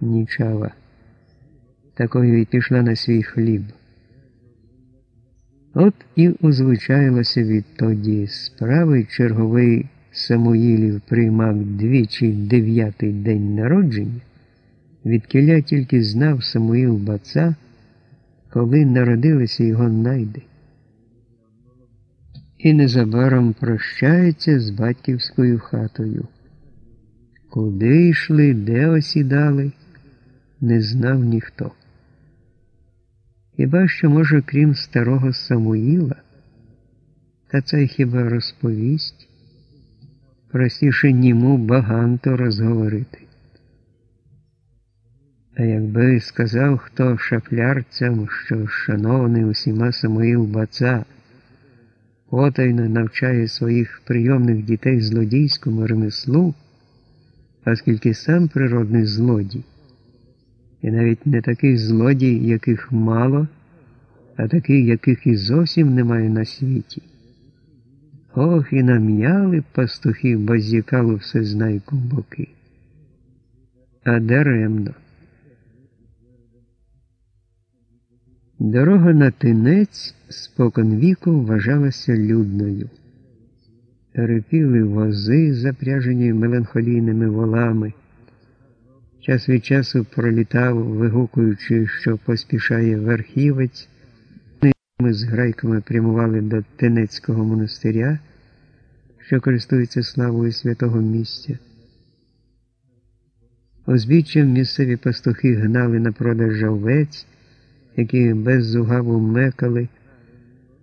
нічава. Такою і пішла на свій хліб. От і узвичаїлося відтоді справи черговий Самуїлів приймав двічі дев'ятий день народження, відкиля тільки знав Самуїл Баца, коли народилися його найди. І незабаром прощається з батьківською хатою. Куди йшли, де осідали, не знав ніхто. Хіба що, може, крім старого Самуїла, та це хіба розповість, простіше німу багато розговорити. А якби сказав хто шафлярцям, що шанований усіма Самуїл Баца, потайно навчає своїх прийомних дітей злодійському ремеслу, оскільки сам природний злодій, і навіть не такий злодій, яких мало, а такий, яких і зовсім немає на світі. Ох, і нам'яли пастухів базікалу всезнайку боки. А даремно. Дорога на тинець спокон віку вважалася людною. Репіли вози, запряжені меланхолійними волами. Час від часу пролітав, вигукуючи, що поспішає верхівець. Ми з грайками прямували до Тенецького монастиря, що користується славою святого місця. Узбіччям місцеві пастухи гнали на продаж овець, які без зугаву мекали,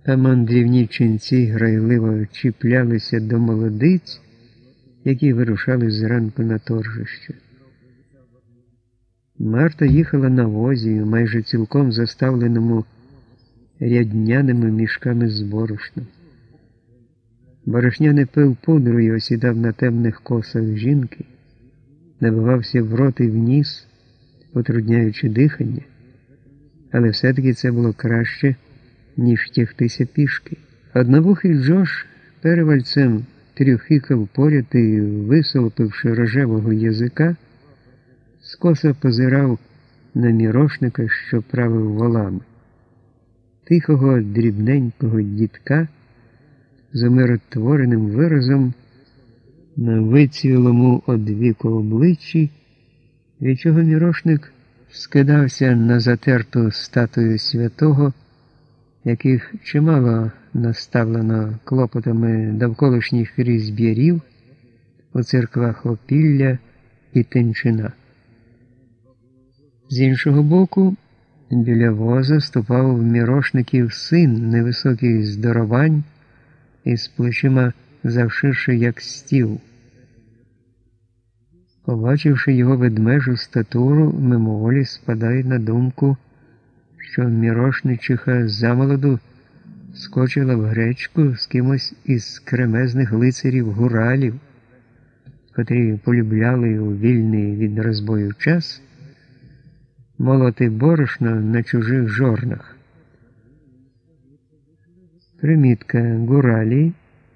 а мандрівні ченці грайливо чіплялися до молодиць, які вирушали зранку на торжище. Марта їхала на возі, майже цілком заставленому рядняними мішками з борошном. Борошняний пил пудрою осідав на темних косах жінки, набивався в рот і в ніс, утрудняючи дихання, але все-таки це було краще, ніж тягтися пішки. Одновухий Джош перевальцем трюхикав поряд і, висолопивши рожевого язика, скоса позирав на мірошника, що правив волами тихого, дрібненького дітка з умиротвореним виразом на вицілому од віку обличчі, від чого мірошник скидався на затерту статую святого, яких чимало наставлено клопотами довколишніх різьб'ярів у церквах Опілля і Тенчина. З іншого боку, Біля воза ступав мірошників син невисокий здоровань із плечима завширши, як стіл. Побачивши його ведмежу статуру, мимоволі спадає на думку, що мірошничиха замолоду скочила в гречку з кимось із кремезних лицарів гуралів, котрі полюбляли у вільний від розбою час молоти борошно на чужих жорнах. Примітка Гуралі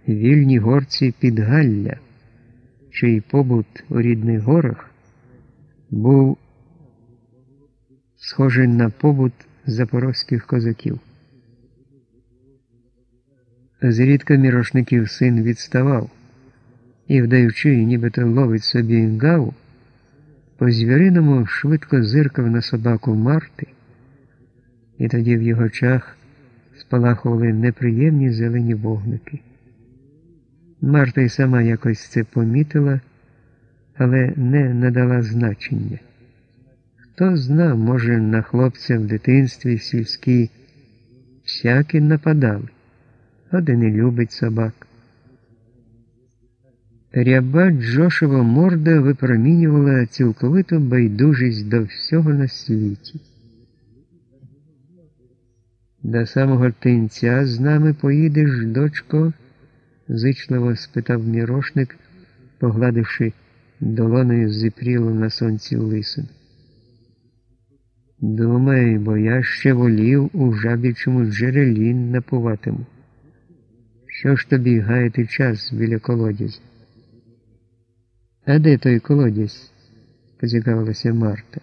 вільні горці Підгалля, чий побут у рідних горах був схожий на побут запорозьких козаків. Зрідка мірошників син відставав і, вдаючи, нібито ловить собі гаву, по звіриному швидко зиркав на собаку Марти, і тоді в його очах спалахували неприємні зелені вогники. Марта й сама якось це помітила, але не надала значення. Хто знав, може, на хлопця в дитинстві сільські всякі нападали, один і любить собак. Ряба Джошева морда випромінювала цілковиту байдужість до всього на світі. До самого тинця з нами поїдеш, дочко? зичливо спитав мірошник, погладивши долоною зіпрілу на сонці лисин. Думай, бо я ще волів у жабічому джерелі напуватиму. Що ж тобі гаяти час біля колодязя? А де той колодязь? поцікавилася Марта.